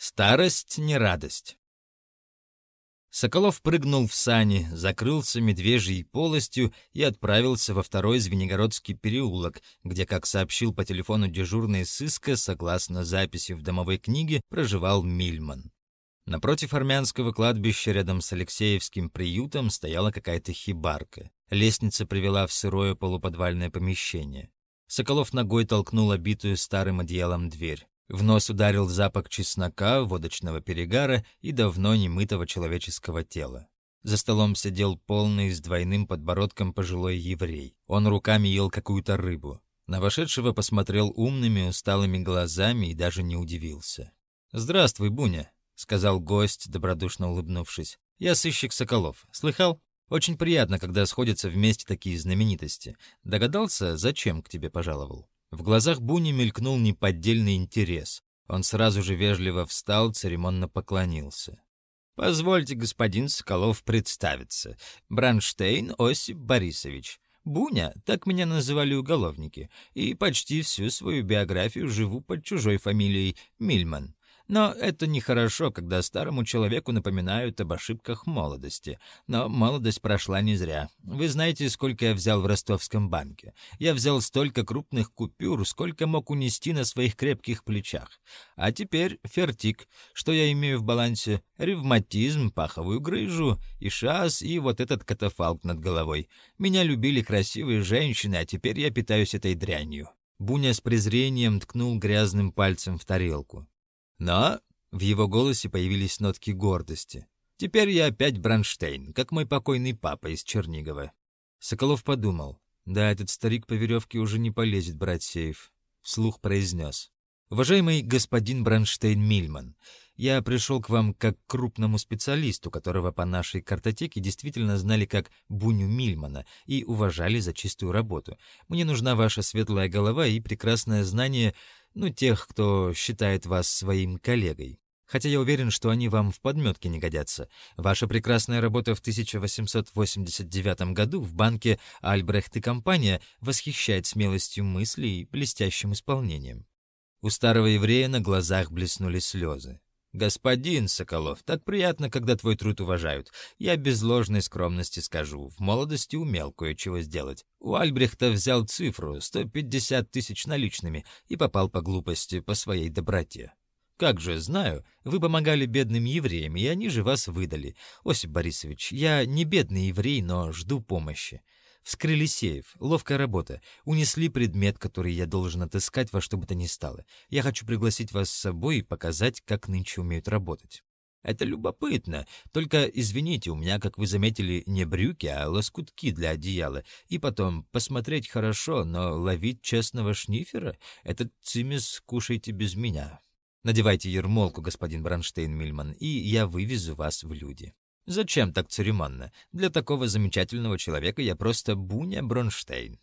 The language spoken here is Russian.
Старость не радость. Соколов прыгнул в сани, закрылся медвежьей полостью и отправился во второй Звенигородский переулок, где, как сообщил по телефону дежурный сыска, согласно записи в домовой книге, проживал Мильман. Напротив армянского кладбища рядом с Алексеевским приютом стояла какая-то хибарка. Лестница привела в сырое полуподвальное помещение. Соколов ногой толкнул обитую старым одеялом дверь. В нос ударил запах чеснока, водочного перегара и давно немытого человеческого тела. За столом сидел полный с двойным подбородком пожилой еврей. Он руками ел какую-то рыбу. На вошедшего посмотрел умными, усталыми глазами и даже не удивился. «Здравствуй, Буня», — сказал гость, добродушно улыбнувшись. «Я сыщик Соколов. Слыхал? Очень приятно, когда сходятся вместе такие знаменитости. Догадался, зачем к тебе пожаловал?» В глазах Буни мелькнул неподдельный интерес. Он сразу же вежливо встал, церемонно поклонился. «Позвольте, господин Соколов, представиться. Бранштейн Осип Борисович. Буня, так меня называли уголовники, и почти всю свою биографию живу под чужой фамилией Мильман. Но это нехорошо, когда старому человеку напоминают об ошибках молодости. Но молодость прошла не зря. Вы знаете, сколько я взял в ростовском банке? Я взял столько крупных купюр, сколько мог унести на своих крепких плечах. А теперь фертик. Что я имею в балансе? Ревматизм, паховую грыжу, и шас, и вот этот катафалк над головой. Меня любили красивые женщины, а теперь я питаюсь этой дрянью. Буня с презрением ткнул грязным пальцем в тарелку. Но в его голосе появились нотки гордости. Теперь я опять Бронштейн, как мой покойный папа из Чернигова. Соколов подумал. Да, этот старик по веревке уже не полезет брать сейф. Вслух произнес. «Уважаемый господин Бронштейн Мильман, я пришел к вам как к крупному специалисту, которого по нашей картотеке действительно знали как Буню Мильмана и уважали за чистую работу. Мне нужна ваша светлая голова и прекрасное знание ну, тех, кто считает вас своим коллегой. Хотя я уверен, что они вам в подметке не годятся. Ваша прекрасная работа в 1889 году в банке «Альбрехт и компания» восхищает смелостью мысли и блестящим исполнением. У старого еврея на глазах блеснули слезы. «Господин Соколов, так приятно, когда твой труд уважают. Я без ложной скромности скажу, в молодости умел кое-чего сделать. У Альбрехта взял цифру, 150 тысяч наличными, и попал по глупости, по своей доброте. Как же, знаю, вы помогали бедным евреям, и они же вас выдали. Осип Борисович, я не бедный еврей, но жду помощи. Вскрыли сейф. Ловкая работа. Унесли предмет, который я должен отыскать во что бы то ни стало. Я хочу пригласить вас с собой и показать, как нынче умеют работать. Это любопытно. Только, извините, у меня, как вы заметили, не брюки, а лоскутки для одеяла. И потом, посмотреть хорошо, но ловить честного шнифера — этот цимис кушайте без меня. Надевайте ермолку, господин Бронштейн-Мильман, и я вывезу вас в люди. Зачем так церемонно? Для такого замечательного человека я просто Буня Бронштейн.